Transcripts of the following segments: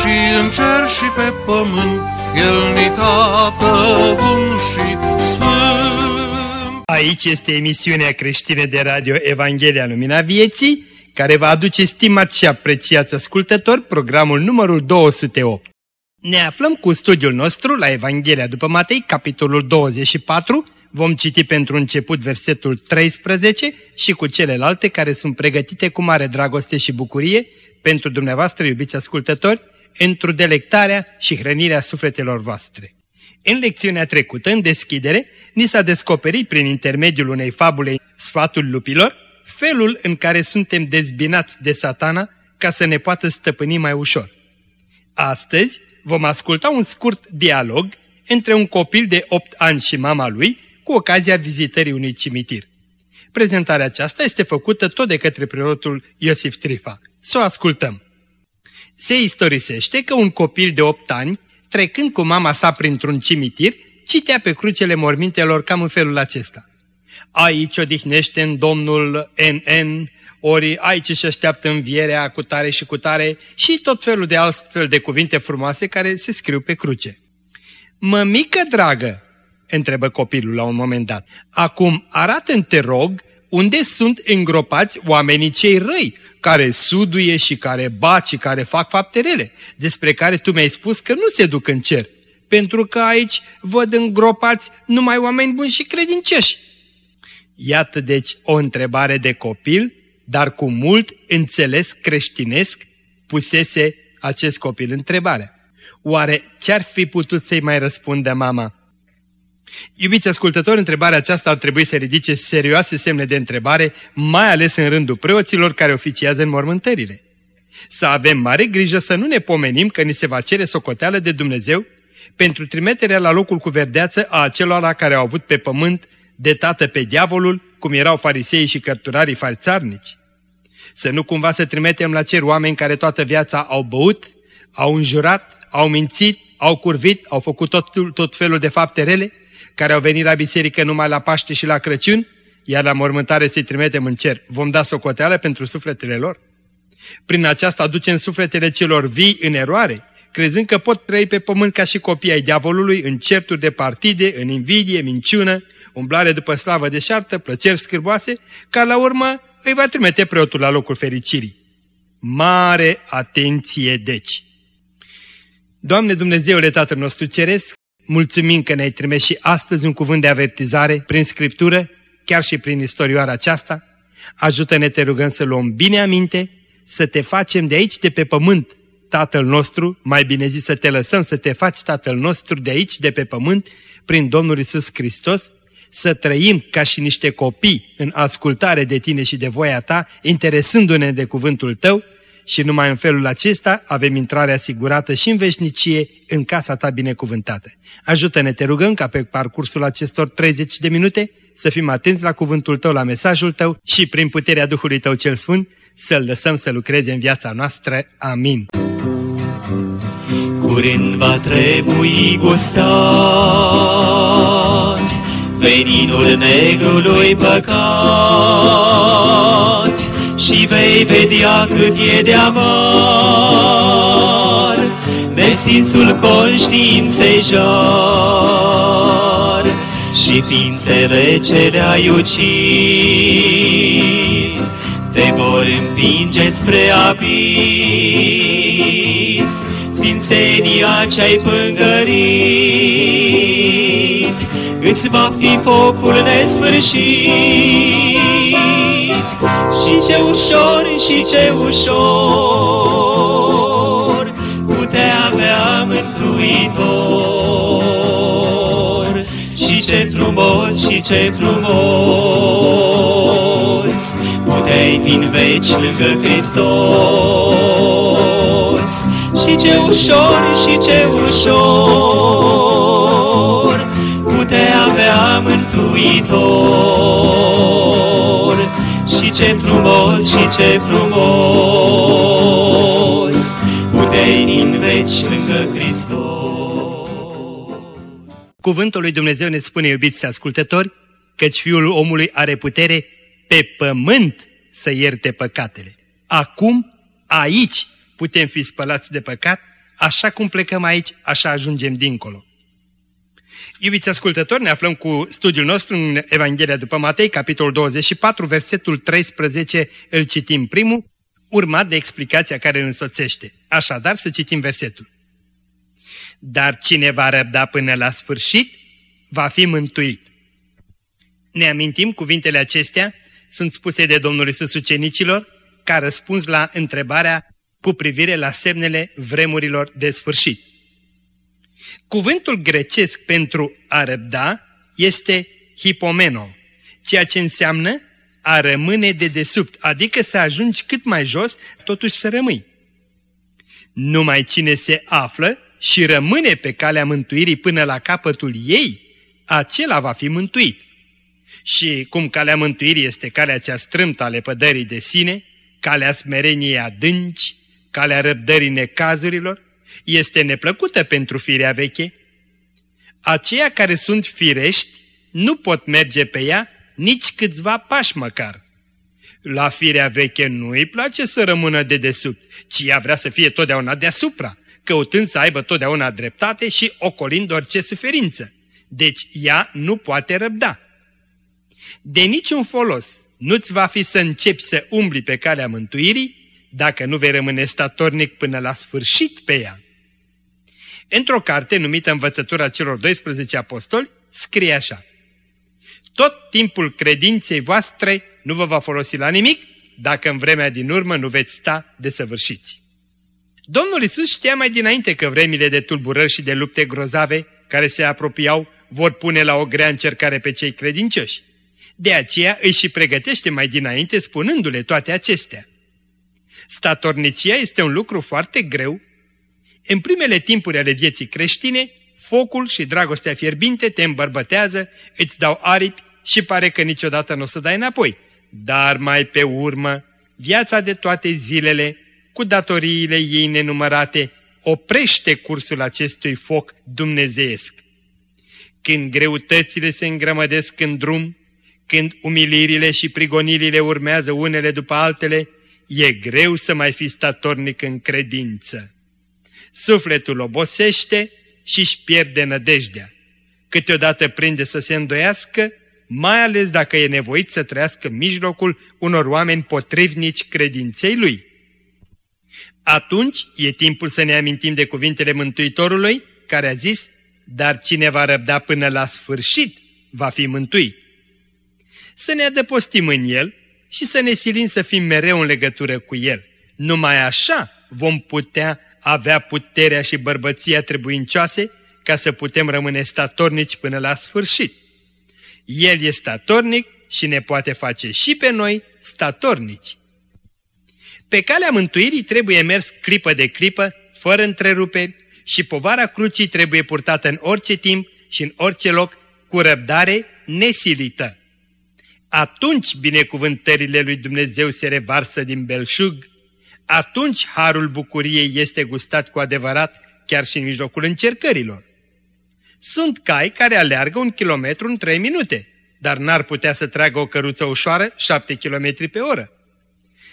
și în cer și pe pământ, El ni tată bun și sfânt. Aici este emisiunea creștină de radio Evanghelia Lumina Vieții, care va aduce stimat și apreciați ascultători programul numărul 208. Ne aflăm cu studiul nostru la Evanghelia după Matei, capitolul 24, vom citi pentru început versetul 13 și cu celelalte care sunt pregătite cu mare dragoste și bucurie pentru dumneavoastră, iubiți ascultători, într-o delectarea și hrănirea sufletelor voastre. În lecțiunea trecută, în deschidere, ni s-a descoperit prin intermediul unei fabule Sfatul Lupilor, felul în care suntem dezbinați de satana ca să ne poată stăpâni mai ușor. Astăzi vom asculta un scurt dialog între un copil de 8 ani și mama lui cu ocazia vizitării unui cimitir. Prezentarea aceasta este făcută tot de către preotul Iosif Trifa. Să o ascultăm. Se istorisește că un copil de 8 ani, trecând cu mama sa printr-un cimitir, citea pe crucele mormintelor cam în felul acesta. Aici odihnește în Domnul NN, ori aici și așteaptă învierea cu tare și cu tare și tot felul de altfel de cuvinte frumoase care se scriu pe cruce. Mămică dragă, întrebă copilul la un moment dat, acum arată-mi, te rog, unde sunt îngropați oamenii cei răi, care suduie și care bat și care fac fapte rele, despre care tu mi-ai spus că nu se duc în cer, pentru că aici văd îngropați numai oameni buni și credincioși. Iată deci o întrebare de copil, dar cu mult înțeles creștinesc pusese acest copil întrebarea. Oare ce-ar fi putut să-i mai răspundă mama? Iubiți ascultători, întrebarea aceasta ar trebui să ridice serioase semne de întrebare, mai ales în rândul preoților care oficiază în mormântările. Să avem mare grijă să nu ne pomenim că ni se va cere socoteală de Dumnezeu pentru trimiterea la locul cu verdeață a acelora care au avut pe pământ de tată pe diavolul, cum erau fariseii și cărturarii farțarnici. Să nu cumva să trimitem la cer oameni care toată viața au băut, au înjurat, au mințit, au curvit, au făcut tot, tot felul de fapte rele, care au venit la biserică numai la Paște și la Crăciun, iar la mormântare să-i trimitem în cer. Vom da socoteală pentru sufletele lor? Prin aceasta aducem sufletele celor vii în eroare, crezând că pot trăi pe pământ ca și copii ai diavolului, în certuri de partide, în invidie, minciună, umblare după slavă deșartă, plăceri scârboase, ca la urmă îi va trimite preotul la locul fericirii. Mare atenție deci! Doamne Dumnezeule Tatăl nostru Ceresc, mulțumim că ne-ai trimis și astăzi un cuvânt de avertizare prin Scriptură, chiar și prin istorioara aceasta. Ajută-ne, te rugăm, să luăm bine aminte, să te facem de aici, de pe pământ, Tatăl nostru, mai bine zis să te lăsăm să te faci Tatăl nostru de aici, de pe pământ, prin Domnul Isus Hristos, să trăim ca și niște copii în ascultare de tine și de voia ta, interesându-ne de cuvântul tău și numai în felul acesta avem intrarea asigurată și în veșnicie în casa ta binecuvântată. Ajută-ne, te rugăm, ca pe parcursul acestor 30 de minute să fim atenți la cuvântul tău, la mesajul tău și prin puterea Duhului tău cel sfânt să-l lăsăm să lucreze în viața noastră. Amin. Curând va trebui gustat veninul negrului păcat și vei vedea cât e de amar. Nesinsul conștiinței jar. Și ființele ce le-ai ucis te vor împinge spre abis. Sfințenia ce-ai pângărit îți va fi focul nesfârșit. Și ce ușor, și ce ușor, putea avea mântuitor. Și ce frumos, și ce frumos, puteai fi în veci lângă Hristos. Și și ce ușor, și ce ușor putea avea mântuitor. Și ce frumos, și ce frumos puteai în veci lângă Hristos. Cuvântul lui Dumnezeu ne spune, iubiți ascultători, căci Fiul omului are putere pe pământ să ierte păcatele. Acum, aici, putem fi spălați de păcat, așa cum plecăm aici, așa ajungem dincolo. Iubiți ascultători, ne aflăm cu studiul nostru în Evanghelia după Matei, capitolul 24, versetul 13, îl citim primul, urmat de explicația care îl însoțește. Așadar, să citim versetul. Dar cine va răbda până la sfârșit, va fi mântuit. Ne amintim, cuvintele acestea sunt spuse de Domnul Iisus ucenicilor, ca răspuns la întrebarea cu privire la semnele vremurilor de sfârșit. Cuvântul grecesc pentru a răbda este hipomeno, ceea ce înseamnă a rămâne de desubt, adică să ajungi cât mai jos, totuși să rămâi. Numai cine se află și rămâne pe calea mântuirii până la capătul ei, acela va fi mântuit. Și cum calea mântuirii este calea cea strâmtă ale pădării de sine, calea smereniei adânci, calea răbdării necazurilor, este neplăcută pentru firea veche. Aceia care sunt firești nu pot merge pe ea nici câțiva pași măcar. La firea veche nu îi place să rămână de desubt, ci ea vrea să fie totdeauna deasupra, căutând să aibă totdeauna dreptate și ocolind orice suferință. Deci ea nu poate răbda. De niciun folos nu-ți va fi să începi să umbli pe calea mântuirii dacă nu vei rămâne statornic până la sfârșit pe ea. Într-o carte numită Învățătura celor 12 apostoli, scrie așa. Tot timpul credinței voastre nu vă va folosi la nimic dacă în vremea din urmă nu veți sta desăvârșiți. Domnul Isus știa mai dinainte că vremile de tulburări și de lupte grozave care se apropiau vor pune la o grea încercare pe cei credincioși. De aceea îi și pregătește mai dinainte spunându-le toate acestea. Statornicia este un lucru foarte greu. În primele timpuri ale vieții creștine, focul și dragostea fierbinte te îmbărbătează, îți dau aripi și pare că niciodată nu o să dai înapoi. Dar mai pe urmă, viața de toate zilele, cu datoriile ei nenumărate, oprește cursul acestui foc dumnezeiesc. Când greutățile se îngrămădesc în drum, când umilirile și prigonirile urmează unele după altele, e greu să mai fi statornic în credință. Sufletul obosește și își pierde nădejdea. Câteodată prinde să se îndoiască, mai ales dacă e nevoit să trăiască în mijlocul unor oameni potrivnici credinței lui. Atunci e timpul să ne amintim de cuvintele Mântuitorului, care a zis, dar cine va răbda până la sfârșit va fi mântuit. Să ne adăpostim în el și să ne silim să fim mereu în legătură cu el. Numai așa vom putea avea puterea și bărbăția trebuincioase ca să putem rămâne statornici până la sfârșit. El e statornic și ne poate face și pe noi statornici. Pe calea mântuirii trebuie mers clipă de clipă, fără întreruperi, și povara crucii trebuie purtată în orice timp și în orice loc, cu răbdare nesilită. Atunci binecuvântările lui Dumnezeu se revarsă din belșug, atunci harul bucuriei este gustat cu adevărat chiar și în mijlocul încercărilor. Sunt cai care aleargă un kilometru în trei minute, dar n-ar putea să tragă o căruță ușoară șapte kilometri pe oră.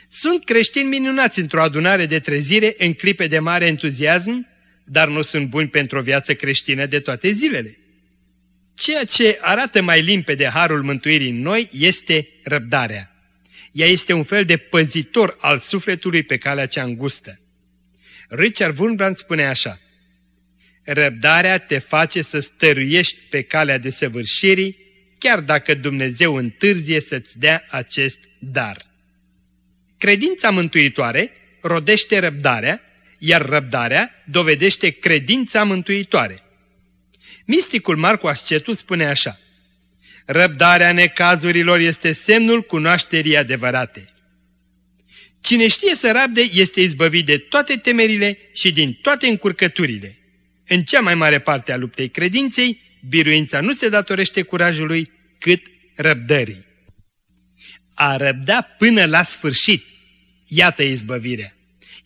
Sunt creștini minunați într-o adunare de trezire în clipe de mare entuziasm, dar nu sunt buni pentru o viață creștină de toate zilele. Ceea ce arată mai limpede harul mântuirii în noi este răbdarea. Ea este un fel de păzitor al sufletului pe calea cea îngustă. Richard Wurmbrand spune așa, Răbdarea te face să stăruiești pe calea de săvârșirii, chiar dacă Dumnezeu întârzie să-ți dea acest dar. Credința mântuitoare rodește răbdarea, iar răbdarea dovedește credința mântuitoare. Misticul Marcu Ascetu spune așa, Răbdarea necazurilor este semnul cunoașterii adevărate. Cine știe să rabde este izbăvit de toate temerile și din toate încurcăturile. În cea mai mare parte a luptei credinței, biruința nu se datorește curajului, cât răbdării. A răbda până la sfârșit, iată izbăvirea.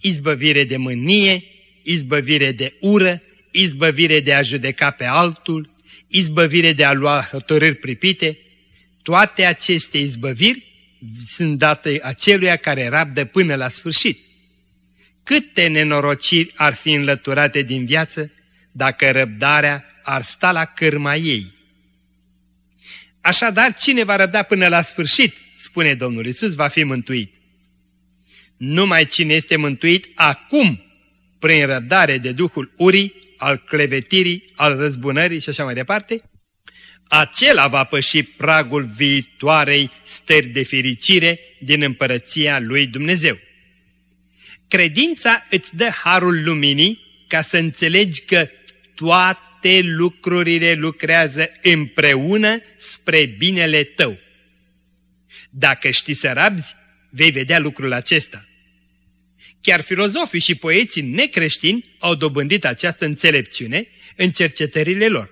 Izbăvire de mânie, izbăvire de ură, izbăvire de a judeca pe altul, izbăvire de a lua hotărâri pripite, toate aceste izbăviri sunt date aceluia care rabdă până la sfârșit. Câte nenorociri ar fi înlăturate din viață dacă răbdarea ar sta la cârma ei. Așadar, cine va răbda până la sfârșit, spune Domnul Isus, va fi mântuit. Numai cine este mântuit acum, prin răbdare de Duhul urii, al clevetirii, al răzbunării și așa mai departe, acela va păși pragul viitoarei stări de fericire din împărăția lui Dumnezeu. Credința îți dă harul luminii ca să înțelegi că toate lucrurile lucrează împreună spre binele tău. Dacă știi să rabzi, vei vedea lucrul acesta. Chiar filozofii și poeții necreștini au dobândit această înțelepciune în cercetările lor.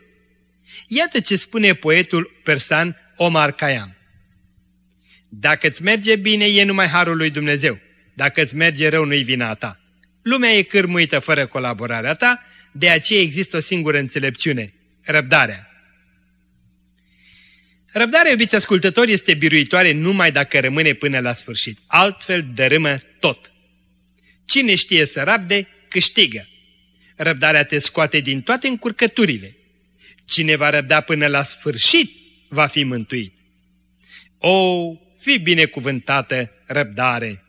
Iată ce spune poetul persan Omar Khayyam. Dacă îți merge bine, e numai harul lui Dumnezeu. Dacă îți merge rău, nu-i vina ta. Lumea e cârmuită fără colaborarea ta, de aceea există o singură înțelepciune, răbdarea. Răbdarea, iubiți ascultători, este biruitoare numai dacă rămâne până la sfârșit. Altfel dărâmă tot. Cine știe să rabde, câștigă. Răbdarea te scoate din toate încurcăturile. Cine va răbda până la sfârșit, va fi mântuit. O, fi binecuvântată răbdare!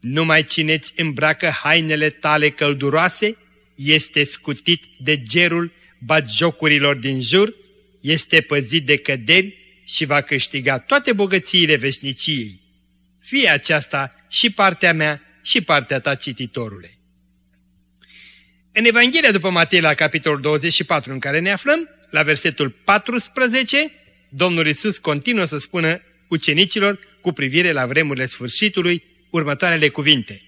Numai cine-ți îmbracă hainele tale călduroase este scutit de gerul batjocurilor din jur, este păzit de căderi și va câștiga toate bogățiile veșniciei. Fie aceasta și partea mea și partea ta cititorule. În Evanghelia după Matei la capitolul 24 în care ne aflăm, la versetul 14, Domnul Isus continuă să spună ucenicilor cu privire la vremurile sfârșitului următoarele cuvinte.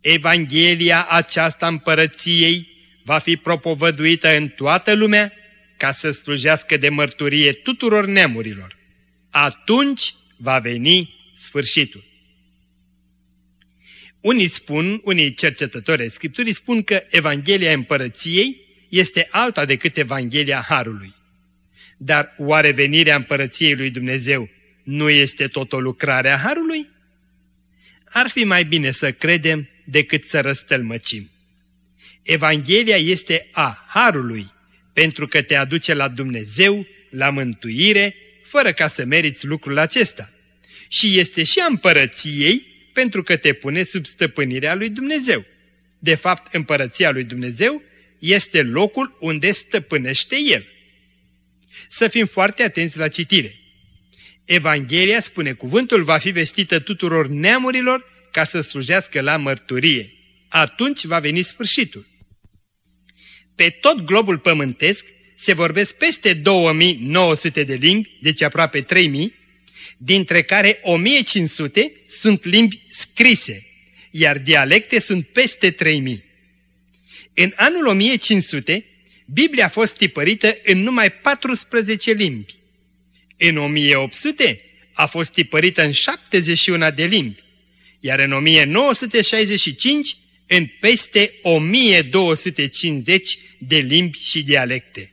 Evanghelia aceasta împărăției va fi propovăduită în toată lumea ca să slujească de mărturie tuturor neamurilor. Atunci va veni sfârșitul. Unii spun, unii cercetători ai Scripturii spun că Evanghelia împărăției este alta decât Evanghelia Harului. Dar oare venirea împărăției lui Dumnezeu nu este tot o lucrare a Harului? Ar fi mai bine să credem decât să răstălmăcim. Evanghelia este a Harului, pentru că te aduce la Dumnezeu, la mântuire, fără ca să meriți lucrul acesta. Și este și a împărăției, pentru că te pune sub stăpânirea lui Dumnezeu. De fapt, împărăția lui Dumnezeu este locul unde stăpânește El. Să fim foarte atenți la citire. Evanghelia, spune cuvântul, va fi vestită tuturor neamurilor ca să slujească la mărturie. Atunci va veni sfârșitul. Pe tot globul pământesc se vorbesc peste 2900 de limbi, deci aproape 3000, dintre care 1500 sunt limbi scrise, iar dialecte sunt peste 3000. În anul 1500, Biblia a fost tipărită în numai 14 limbi. În 1800 a fost tipărită în 71 de limbi, iar în 1965 în peste 1250 de limbi și dialecte.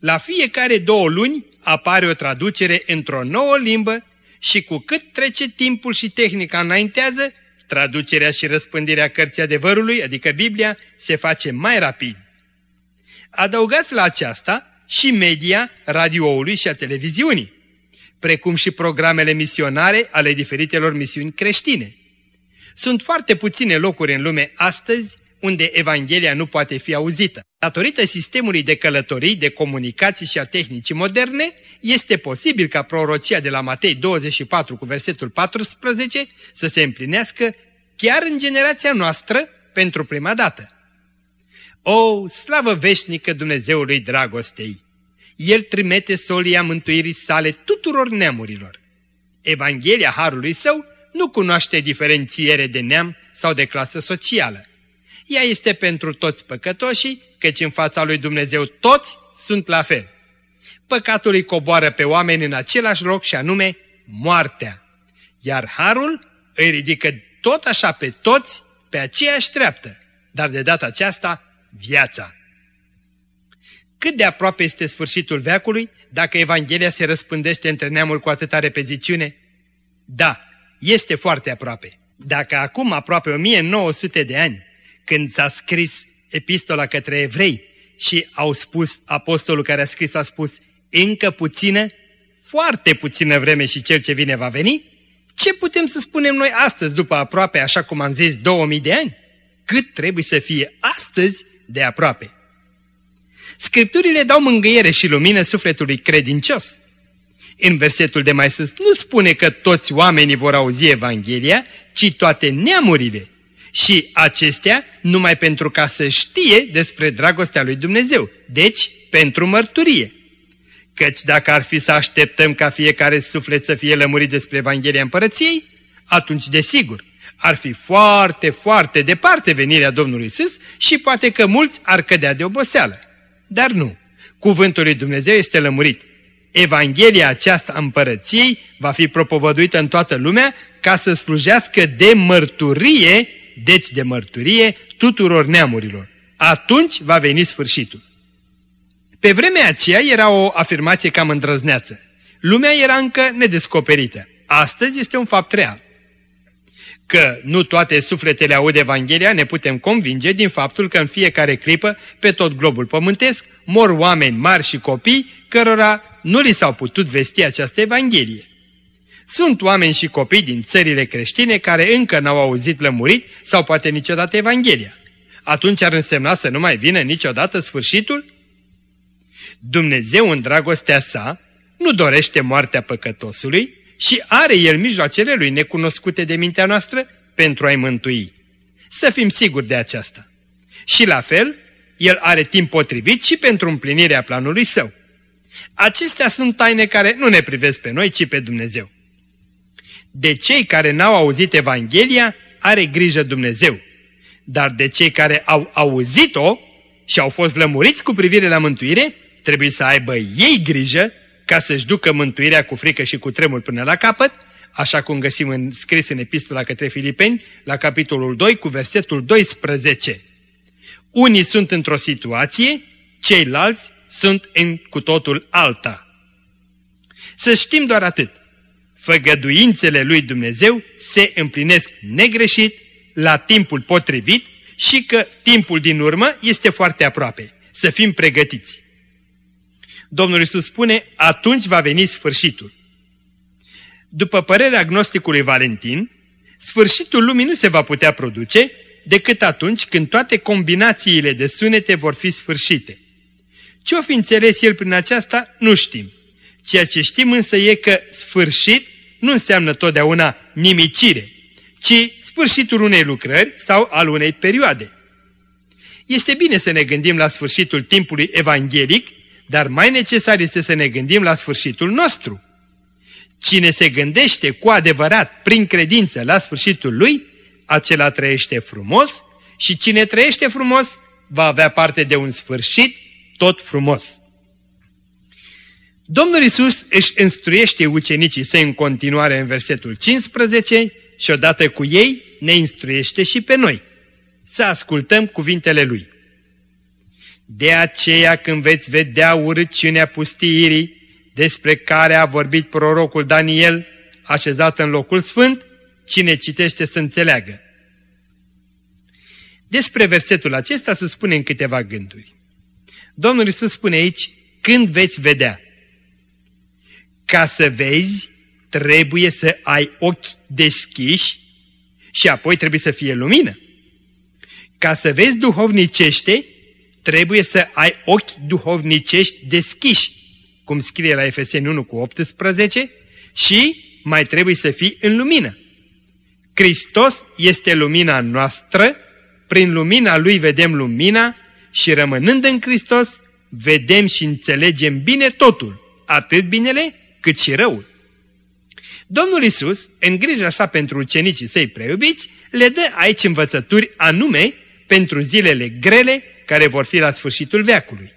La fiecare două luni apare o traducere într-o nouă limbă și cu cât trece timpul și tehnica înaintează, traducerea și răspândirea cărții adevărului, adică Biblia, se face mai rapid. Adăugați la aceasta și media radioului și a televiziunii, precum și programele misionare ale diferitelor misiuni creștine. Sunt foarte puține locuri în lume astăzi unde Evanghelia nu poate fi auzită. Datorită sistemului de călătorii, de comunicații și a tehnicii moderne, este posibil ca prorocia de la Matei 24 cu versetul 14 să se împlinească chiar în generația noastră pentru prima dată. O, slavă veșnică Dumnezeului dragostei! El trimite solia mântuirii sale tuturor neamurilor. Evanghelia Harului Său nu cunoaște diferențiere de neam sau de clasă socială. Ea este pentru toți păcătoșii, căci în fața lui Dumnezeu toți sunt la fel. Păcatul îi coboară pe oameni în același loc și anume moartea. Iar harul îi ridică tot așa pe toți pe aceeași treaptă, dar de data aceasta viața. Cât de aproape este sfârșitul veacului dacă Evanghelia se răspândește între neamuri cu atâta repeziciune? Da, este foarte aproape. Dacă acum aproape 1900 de ani, când s-a scris epistola către evrei și au spus, apostolul care a scris a spus, încă puțină, foarte puțină vreme și cel ce vine va veni, ce putem să spunem noi astăzi, după aproape, așa cum am zis, 2000 de ani? Cât trebuie să fie astăzi de aproape? Scripturile dau mângâiere și lumină sufletului credincios. În versetul de mai sus nu spune că toți oamenii vor auzi Evanghelia, ci toate neamurile. Și acestea numai pentru ca să știe despre dragostea lui Dumnezeu, deci pentru mărturie. Căci dacă ar fi să așteptăm ca fiecare suflet să fie lămurit despre Evanghelia Împărăției, atunci desigur ar fi foarte, foarte departe venirea Domnului Isus și poate că mulți ar cădea de oboseală. Dar nu. Cuvântul lui Dumnezeu este lămurit. Evanghelia aceasta împărăției va fi propovăduită în toată lumea ca să slujească de mărturie, deci de mărturie, tuturor neamurilor. Atunci va veni sfârșitul. Pe vremea aceea era o afirmație cam îndrăzneață. Lumea era încă nedescoperită. Astăzi este un fapt real. Că nu toate sufletele aud Evanghelia ne putem convinge din faptul că în fiecare clipă, pe tot globul pământesc, mor oameni mari și copii cărora nu li s-au putut vesti această Evanghelie. Sunt oameni și copii din țările creștine care încă n-au auzit lămurit sau poate niciodată Evanghelia. Atunci ar însemna să nu mai vină niciodată sfârșitul? Dumnezeu în dragostea sa nu dorește moartea păcătosului, și are El mijloacele Lui necunoscute de mintea noastră pentru a-i mântui. Să fim siguri de aceasta. Și la fel, El are timp potrivit și pentru împlinirea planului Său. Acestea sunt taine care nu ne privesc pe noi, ci pe Dumnezeu. De cei care n-au auzit Evanghelia, are grijă Dumnezeu. Dar de cei care au auzit-o și au fost lămuriți cu privire la mântuire, trebuie să aibă ei grijă ca să-și ducă mântuirea cu frică și cu tremur până la capăt, așa cum găsim în, scris în epistola către Filipeni, la capitolul 2, cu versetul 12. Unii sunt într-o situație, ceilalți sunt în cu totul alta. Să știm doar atât. Făgăduințele lui Dumnezeu se împlinesc negreșit, la timpul potrivit și că timpul din urmă este foarte aproape. Să fim pregătiți. Domnul Iisus spune, atunci va veni sfârșitul. După părerea agnosticului Valentin, sfârșitul lumii nu se va putea produce decât atunci când toate combinațiile de sunete vor fi sfârșite. Ce-o fi înțeles el prin aceasta, nu știm. Ceea ce știm însă e că sfârșit nu înseamnă totdeauna nimicire, ci sfârșitul unei lucrări sau al unei perioade. Este bine să ne gândim la sfârșitul timpului evanghelic dar mai necesar este să ne gândim la sfârșitul nostru. Cine se gândește cu adevărat, prin credință, la sfârșitul lui, acela trăiește frumos și cine trăiește frumos va avea parte de un sfârșit tot frumos. Domnul Isus își instruiește ucenicii săi în continuare în versetul 15 și odată cu ei ne instruiește și pe noi. Să ascultăm cuvintele Lui. De aceea când veți vedea urăciunea pustiirii, despre care a vorbit prorocul Daniel, așezat în locul sfânt, cine citește să înțeleagă. Despre versetul acesta se spune în câteva gânduri. Domnul Iisus spune aici, când veți vedea. Ca să vezi, trebuie să ai ochi deschiși și apoi trebuie să fie lumină. Ca să vezi duhovnicește, trebuie să ai ochi duhovnicești deschiși, cum scrie la Efeseni 1 cu 18, și mai trebuie să fii în lumină. Hristos este lumina noastră, prin lumina Lui vedem lumina și rămânând în Hristos, vedem și înțelegem bine totul, atât binele cât și răul. Domnul Isus, în grija sa pentru ucenicii săi preiubiți, le dă aici învățături anume pentru zilele grele care vor fi la sfârșitul veacului.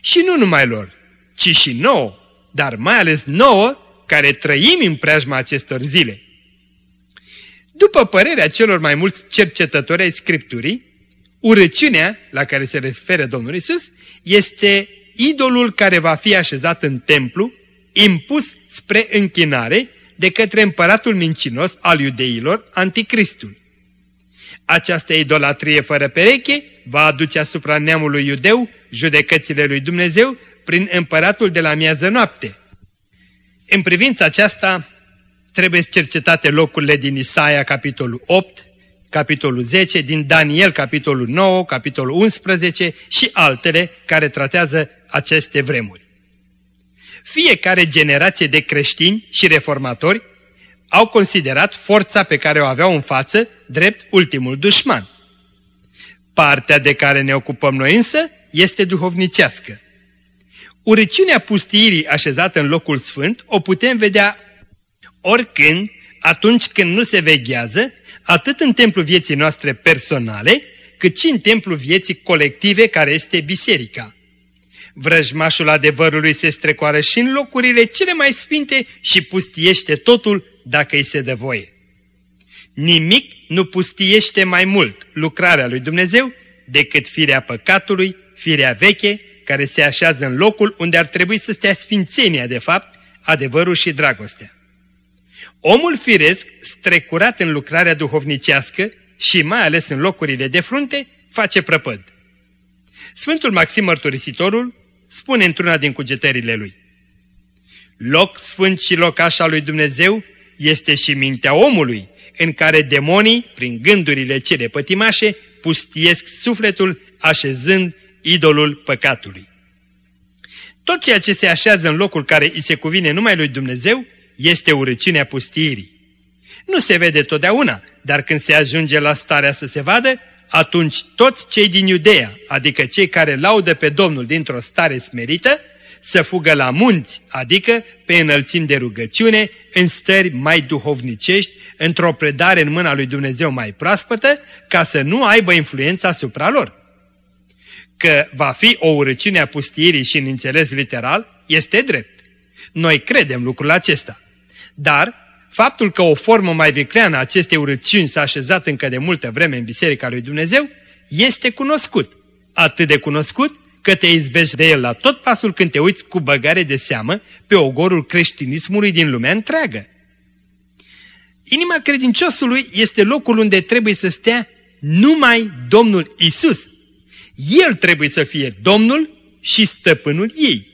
Și nu numai lor, ci și nouă, dar mai ales nouă, care trăim în preajma acestor zile. După părerea celor mai mulți cercetători ai Scripturii, urăciunea la care se referă Domnul Isus este idolul care va fi așezat în templu, impus spre închinare de către împăratul mincinos al iudeilor, anticristul. Această idolatrie fără pereche va aduce asupra neamului iudeu judecățile lui Dumnezeu prin împăratul de la miază noapte. În privința aceasta trebuie cercetate locurile din Isaia, capitolul 8, capitolul 10, din Daniel, capitolul 9, capitolul 11 și altele care tratează aceste vremuri. Fiecare generație de creștini și reformatori au considerat forța pe care o aveau în față drept ultimul dușman. Partea de care ne ocupăm noi însă este duhovnicească. Urăciunea pustiirii așezată în locul sfânt o putem vedea oricând, atunci când nu se veghează, atât în templul vieții noastre personale, cât și în templul vieții colective care este biserica. Vrăjmașul adevărului se strecoară și în locurile cele mai sfinte și pustiește totul dacă îi se dă voie. Nimic nu pustiește mai mult lucrarea lui Dumnezeu decât firea păcatului, firea veche, care se așează în locul unde ar trebui să stea sfințenia de fapt, adevărul și dragostea. Omul firesc, strecurat în lucrarea duhovnicească și mai ales în locurile de frunte, face prăpăd. Sfântul Maxim Mărturisitorul spune într-una din cugetările lui. Loc sfânt și locaș al lui Dumnezeu este și mintea omului, în care demonii, prin gândurile cele pătimașe, pustiesc sufletul așezând idolul păcatului. Tot ceea ce se așează în locul care îi se cuvine numai lui Dumnezeu este urăciunea pustirii. Nu se vede totdeauna, dar când se ajunge la starea să se vadă, atunci toți cei din Iudeea, adică cei care laudă pe Domnul dintr-o stare smerită, să fugă la munți, adică pe înălțimi de rugăciune, în stări mai duhovnicești, într-o predare în mâna lui Dumnezeu mai proaspătă, ca să nu aibă influența asupra lor. Că va fi o urăciune a pustirii și în înțeles literal, este drept. Noi credem lucrul acesta. Dar faptul că o formă mai vicleană a acestei urăciuni s-a așezat încă de multă vreme în Biserica lui Dumnezeu, este cunoscut. Atât de cunoscut că te izbești de el la tot pasul când te uiți cu băgare de seamă pe ogorul creștinismului din lumea întreagă. Inima credinciosului este locul unde trebuie să stea numai Domnul Isus. El trebuie să fie Domnul și stăpânul ei.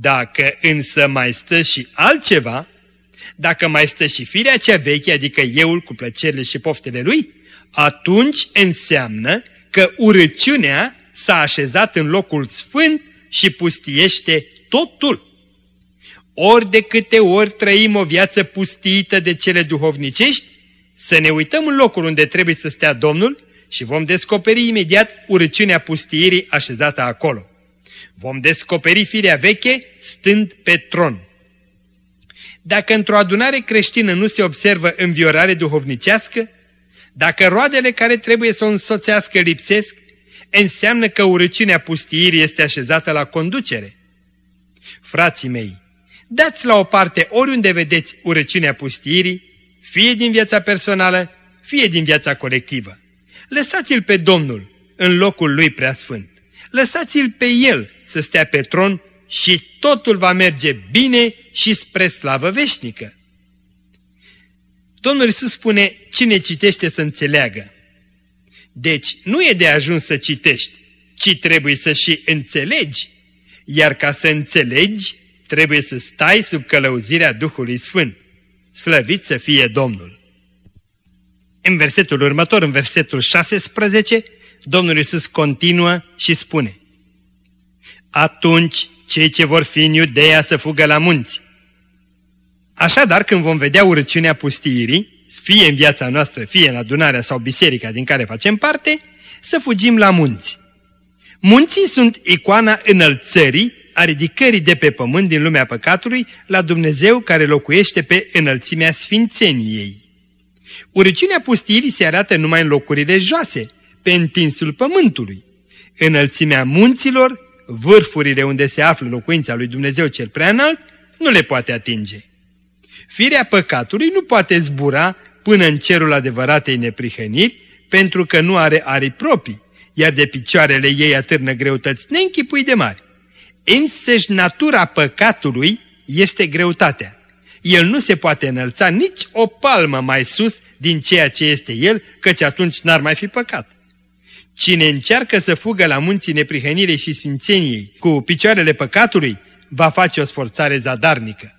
Dacă însă mai stă și altceva, dacă mai stă și firea cea veche, adică euul cu plăcerile și poftele lui, atunci înseamnă că urăciunea s-a așezat în locul sfânt și pustiește totul. Ori de câte ori trăim o viață pustiită de cele duhovnicești, să ne uităm în locul unde trebuie să stea Domnul și vom descoperi imediat urăciunea pustiirii așezată acolo. Vom descoperi firea veche stând pe tron. Dacă într-o adunare creștină nu se observă înviorare duhovnicească, dacă roadele care trebuie să o însoțească lipsesc, înseamnă că urăciunea pustiirii este așezată la conducere. Frații mei, dați la o parte oriunde vedeți urăciunea pustiirii, fie din viața personală, fie din viața colectivă. Lăsați-l pe Domnul în locul lui preasfânt. Lăsați-l pe el să stea pe tron și totul va merge bine și spre slavă veșnică. Domnul Iisus spune, cine citește să înțeleagă. Deci nu e de ajuns să citești, ci trebuie să și înțelegi. Iar ca să înțelegi, trebuie să stai sub călăuzirea Duhului Sfânt. Slăvit să fie Domnul! În versetul următor, în versetul 16, Domnul Iisus continuă și spune Atunci cei ce vor fi în Iudeea să fugă la munți. Așadar, când vom vedea urăciunea pustiirii, fie în viața noastră, fie în adunarea sau biserica din care facem parte, să fugim la munți. Munții sunt icoana înălțării a ridicării de pe pământ din lumea păcatului la Dumnezeu care locuiește pe înălțimea sfințeniei. Urăciunea pustirii se arată numai în locurile joase, pe întinsul pământului. Înălțimea munților, vârfurile unde se află locuința lui Dumnezeu cel prea înalt, nu le poate atinge. Firea păcatului nu poate zbura până în cerul adevăratei neprihăniri, pentru că nu are aripi proprii, iar de picioarele ei atârnă greutăți neînchipui de mari. Însăși natura păcatului este greutatea. El nu se poate înălța nici o palmă mai sus din ceea ce este el, căci atunci n-ar mai fi păcat. Cine încearcă să fugă la munții neprihănirii și sfințeniei cu picioarele păcatului, va face o sforțare zadarnică.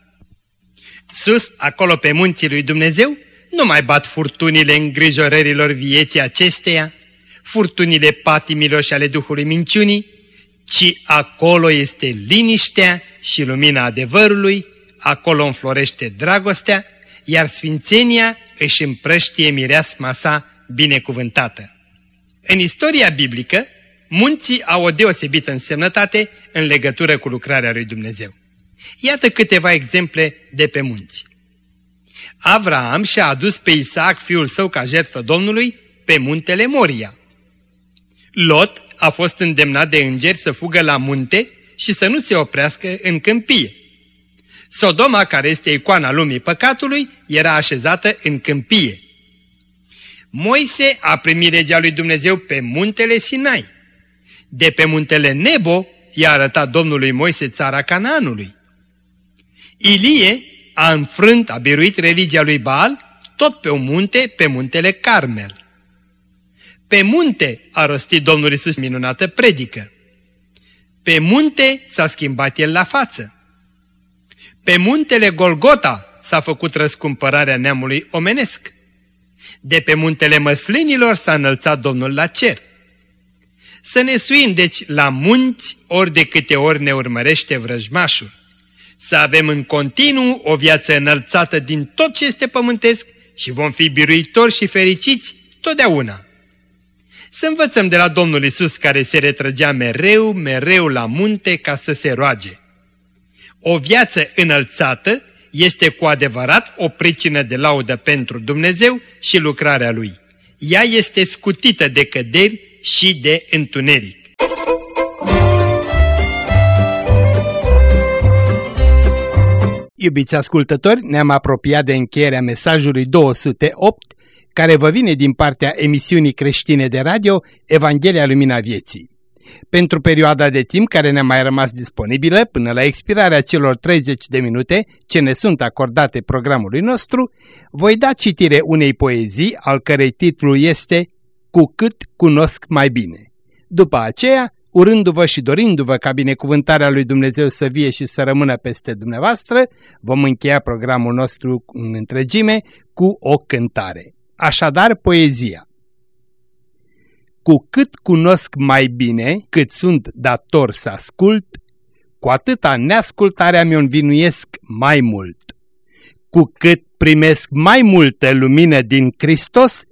Sus, acolo pe munții lui Dumnezeu, nu mai bat furtunile îngrijorărilor vieții acesteia, furtunile patimilor și ale Duhului minciunii, ci acolo este liniștea și lumina adevărului, acolo înflorește dragostea, iar sfințenia își împrăștie mireasma sa binecuvântată. În istoria biblică, munții au o deosebită însemnătate în legătură cu lucrarea lui Dumnezeu. Iată câteva exemple de pe munți. Avraam și-a adus pe Isaac, fiul său, ca jertfă Domnului, pe muntele Moria. Lot a fost îndemnat de îngeri să fugă la munte și să nu se oprească în câmpie. Sodoma, care este icoana lumii păcatului, era așezată în câmpie. Moise a primit legea lui Dumnezeu pe muntele Sinai. De pe muntele Nebo i-a arătat Domnului Moise țara Canaanului. Ilie a înfrânt, a biruit religia lui Baal tot pe un munte, pe muntele Carmel. Pe munte a rostit Domnul Isus minunată predică. Pe munte s-a schimbat el la față. Pe muntele Golgota s-a făcut răscumpărarea neamului omenesc. De pe muntele măslinilor s-a înălțat Domnul la cer. Să ne suim deci la munți ori de câte ori ne urmărește vrăjmașul. Să avem în continuu o viață înălțată din tot ce este pământesc și vom fi biruitori și fericiți totdeauna. Să învățăm de la Domnul Isus care se retrăgea mereu, mereu la munte ca să se roage. O viață înălțată este cu adevărat o pricină de laudă pentru Dumnezeu și lucrarea Lui. Ea este scutită de căderi și de întuneric. Iubiți ascultători, ne-am apropiat de încheierea mesajului 208, care vă vine din partea emisiunii creștine de radio Evanghelia Lumina Vieții. Pentru perioada de timp care ne-a mai rămas disponibilă până la expirarea celor 30 de minute ce ne sunt acordate programului nostru, voi da citire unei poezii al cărei titlu este Cu cât cunosc mai bine. După aceea, urându-vă și dorindu-vă ca binecuvântarea lui Dumnezeu să vie și să rămână peste dumneavoastră, vom încheia programul nostru în întregime cu o cântare. Așadar, poezia. Cu cât cunosc mai bine, cât sunt dator să ascult, cu atâta neascultarea mi-o învinuiesc mai mult. Cu cât primesc mai multă lumină din Hristos,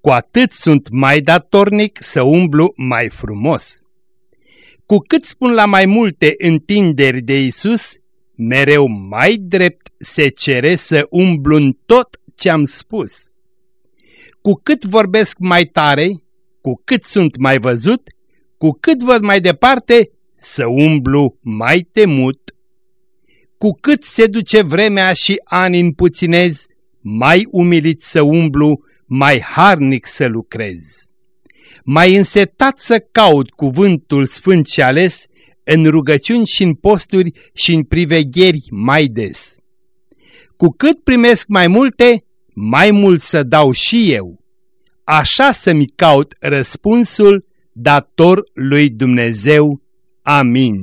cu atât sunt mai datornic să umblu mai frumos. Cu cât spun la mai multe întinderi de Isus, mereu mai drept se cere să umblu în tot ce-am spus. Cu cât vorbesc mai tare, cu cât sunt mai văzut, cu cât văd mai departe, să umblu mai temut. Cu cât se duce vremea și ani împuținez, mai umilit să umblu, mai harnic să lucrez. Mai însetat să caut cuvântul sfânt și ales, în rugăciuni și în posturi și în privegheri mai des. Cu cât primesc mai multe, mai mult să dau și eu. Așa să-mi caut răspunsul dator lui Dumnezeu. Amin.